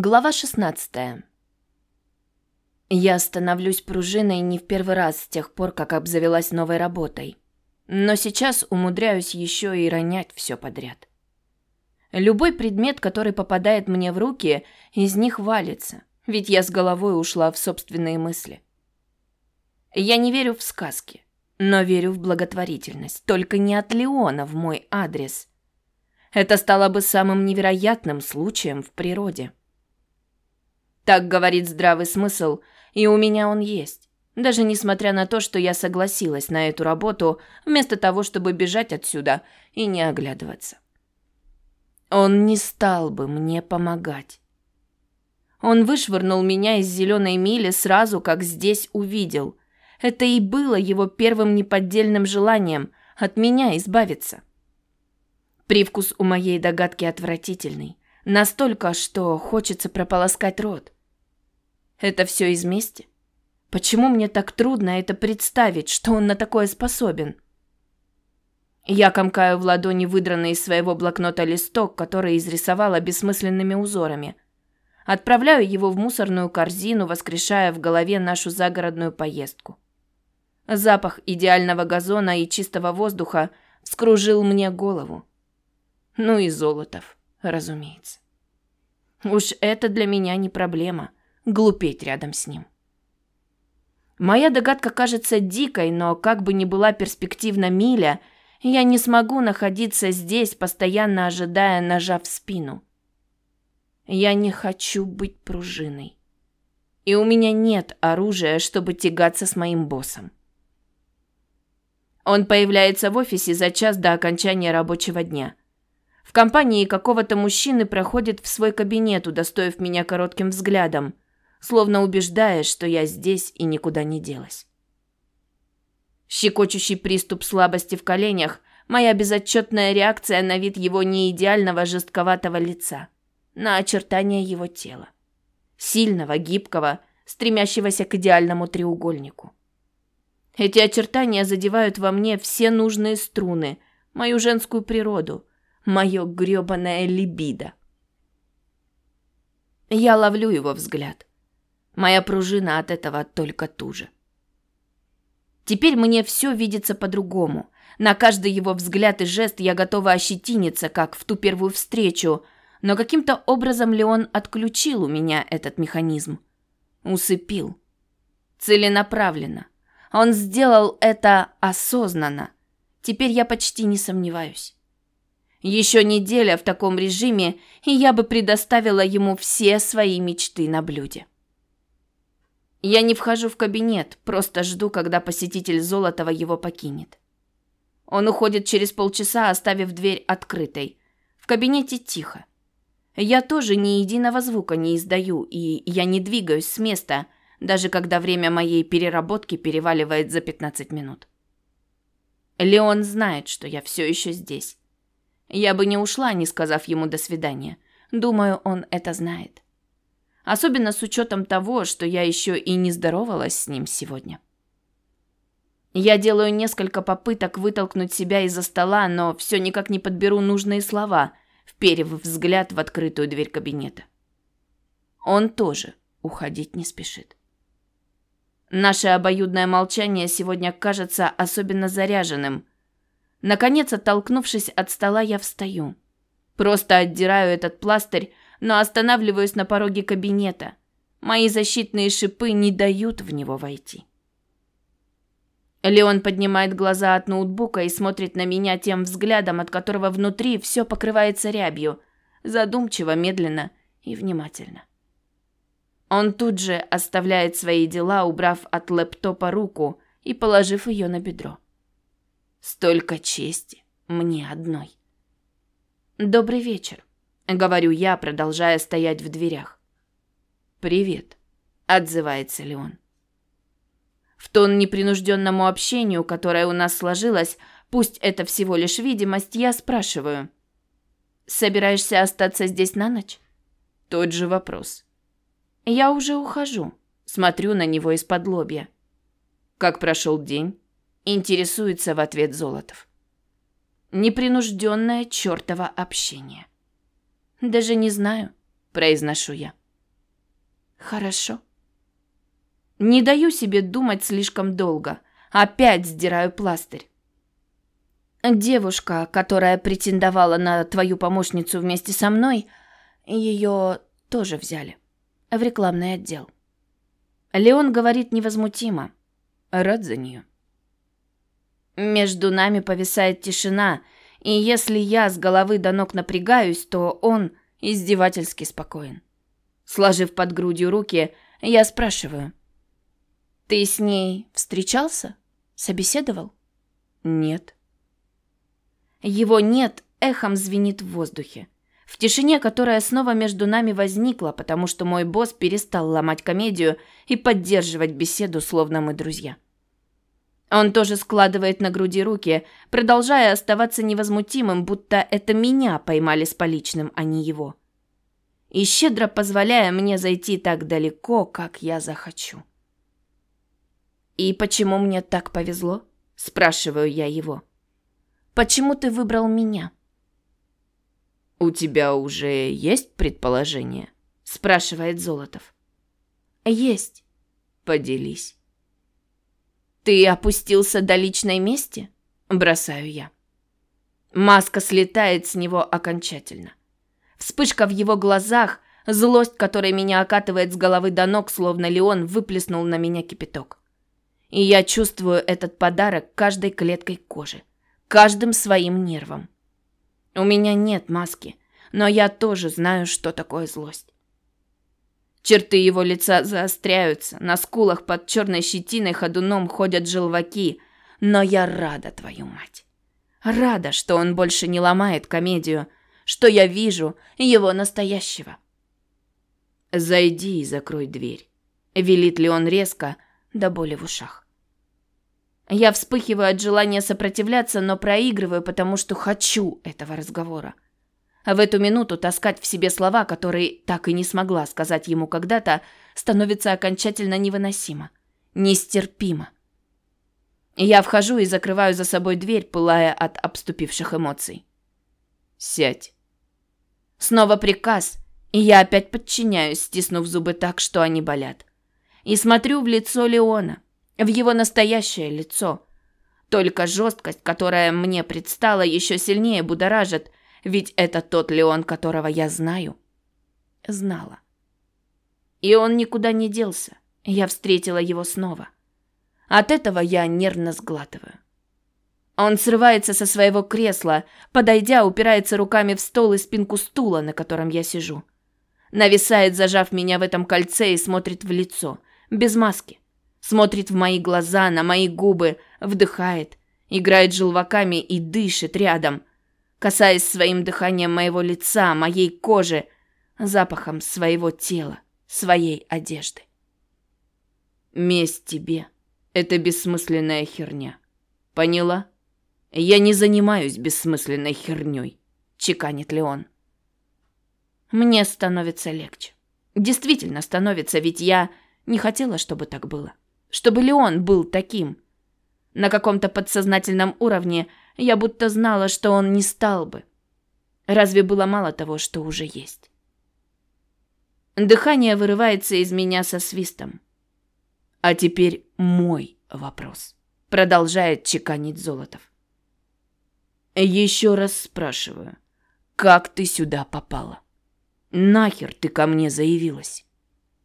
Глава 16. Я становлюсь пружиной не в первый раз с тех пор, как обзавелась новой работой. Но сейчас умудряюсь еще и ронять все подряд. Любой предмет, который попадает мне в руки, из них валится, ведь я с головой ушла в собственные мысли. Я не верю в сказки, но верю в благотворительность, только не от Леона в мой адрес. Это стало бы самым невероятным случаем в природе. Так говорит здравый смысл, и у меня он есть. Даже несмотря на то, что я согласилась на эту работу, вместо того, чтобы бежать отсюда и не оглядываться. Он не стал бы мне помогать. Он вышвырнул меня из зеленой мили сразу, как здесь увидел. Это и было его первым неподдельным желанием от меня избавиться. Привкус у моей догадки отвратительный. Настолько, что хочется прополоскать рот. Это все из мести? Почему мне так трудно это представить, что он на такое способен? Я комкаю в ладони выдранный из своего блокнота листок, который изрисовала бессмысленными узорами. Отправляю его в мусорную корзину, воскрешая в голове нашу загородную поездку. Запах идеального газона и чистого воздуха вскружил мне голову. Ну и Золотов, разумеется. Уж это для меня не проблема глупеть рядом с ним. Моя догадка кажется дикой, но как бы ни была перспективна миля, я не смогу находиться здесь, постоянно ожидая ножа в спину. Я не хочу быть пружиной. И у меня нет оружия, чтобы тягаться с моим боссом. Он появляется в офисе за час до окончания рабочего дня. В компании какого-то мужчины проходит в свой кабинет, удостоив меня коротким взглядом – словно убеждая, что я здесь и никуда не делась. Щекочущий приступ слабости в коленях, моя безотчетная реакция на вид его неидеального жестковатого лица, на очертания его тела. Сильного, гибкого, стремящегося к идеальному треугольнику. Эти очертания задевают во мне все нужные струны, мою женскую природу, мое грёбаное либидо. Я ловлю его взгляд. Моя пружина от этого только туже. Теперь мне все видится по-другому. На каждый его взгляд и жест я готова ощетиниться, как в ту первую встречу, но каким-то образом Леон отключил у меня этот механизм. Усыпил. Целенаправленно. Он сделал это осознанно. Теперь я почти не сомневаюсь. Еще неделя в таком режиме, и я бы предоставила ему все свои мечты на блюде. Я не вхожу в кабинет, просто жду, когда посетитель Золотова его покинет. Он уходит через полчаса, оставив дверь открытой. В кабинете тихо. Я тоже ни единого звука не издаю, и я не двигаюсь с места, даже когда время моей переработки переваливает за 15 минут. Леон знает, что я все еще здесь. Я бы не ушла, не сказав ему «до свидания». Думаю, он это знает. Особенно с учетом того, что я еще и не здоровалась с ним сегодня. Я делаю несколько попыток вытолкнуть себя из-за стола, но все никак не подберу нужные слова, вперев взгляд в открытую дверь кабинета. Он тоже уходить не спешит. Наше обоюдное молчание сегодня кажется особенно заряженным. Наконец, оттолкнувшись от стола, я встаю. Просто отдираю этот пластырь, но останавливаюсь на пороге кабинета. Мои защитные шипы не дают в него войти. Леон поднимает глаза от ноутбука и смотрит на меня тем взглядом, от которого внутри все покрывается рябью, задумчиво, медленно и внимательно. Он тут же оставляет свои дела, убрав от лэптопа руку и положив ее на бедро. Столько чести мне одной. Добрый вечер. Говорю я, продолжая стоять в дверях. «Привет», — отзывается Леон. В тон непринужденному общению, которое у нас сложилось, пусть это всего лишь видимость, я спрашиваю. «Собираешься остаться здесь на ночь?» Тот же вопрос. «Я уже ухожу», — смотрю на него из-под лобья. «Как прошел день?» — интересуется в ответ Золотов. Непринужденное чертово общение. «Даже не знаю», – произношу я. Хорошо. Не даю себе думать слишком долго. Опять сдираю пластырь. Девушка, которая претендовала на твою помощницу вместе со мной, ее тоже взяли. В рекламный отдел. Леон говорит невозмутимо. Рад за нее. Между нами повисает тишина, и если я с головы до ног напрягаюсь, то он издевательски спокоен. Сложив под грудью руки, я спрашиваю. «Ты с ней встречался? Собеседовал?» «Нет». Его «нет» эхом звенит в воздухе. В тишине, которая снова между нами возникла, потому что мой босс перестал ломать комедию и поддерживать беседу, словно мы друзья. Он тоже складывает на груди руки, продолжая оставаться невозмутимым, будто это меня поймали с поличным, а не его. И щедро позволяя мне зайти так далеко, как я захочу. «И почему мне так повезло?» – спрашиваю я его. «Почему ты выбрал меня?» «У тебя уже есть предположение?» – спрашивает Золотов. «Есть». «Поделись». «Ты опустился до личной мести?» – бросаю я. Маска слетает с него окончательно. Вспышка в его глазах, злость, которая меня окатывает с головы до ног, словно Леон выплеснул на меня кипяток. И я чувствую этот подарок каждой клеткой кожи, каждым своим нервом. У меня нет маски, но я тоже знаю, что такое злость. Черты его лица заостряются, на скулах под черной щетиной ходуном ходят желваки. Но я рада, твою мать. Рада, что он больше не ломает комедию, что я вижу его настоящего. «Зайди и закрой дверь», — велит ли он резко, до боли в ушах. Я вспыхиваю от желания сопротивляться, но проигрываю, потому что хочу этого разговора. А в эту минуту таскать в себе слова, которые так и не смогла сказать ему когда-то, становится окончательно невыносимо. Нестерпимо. Я вхожу и закрываю за собой дверь, пылая от обступивших эмоций. «Сядь». Снова приказ, и я опять подчиняюсь, стиснув зубы так, что они болят. И смотрю в лицо Леона, в его настоящее лицо. Только жесткость, которая мне предстала, еще сильнее будоражит, ведь это тот Леон, которого я знаю. Знала. И он никуда не делся. Я встретила его снова. От этого я нервно сглатываю. Он срывается со своего кресла, подойдя, упирается руками в стол и спинку стула, на котором я сижу. Нависает, зажав меня в этом кольце и смотрит в лицо, без маски. Смотрит в мои глаза, на мои губы, вдыхает, играет желваками и дышит рядом, касаясь своим дыханием моего лица, моей кожи, запахом своего тела, своей одежды. Месть тебе – это бессмысленная херня. Поняла? Я не занимаюсь бессмысленной херней, чеканит Леон. Мне становится легче. Действительно становится, ведь я не хотела, чтобы так было. Чтобы Леон был таким. На каком-то подсознательном уровне – я будто знала, что он не стал бы. Разве было мало того, что уже есть? Дыхание вырывается из меня со свистом. А теперь мой вопрос. Продолжает чеканить Золотов. Еще раз спрашиваю, как ты сюда попала? Нахер ты ко мне заявилась?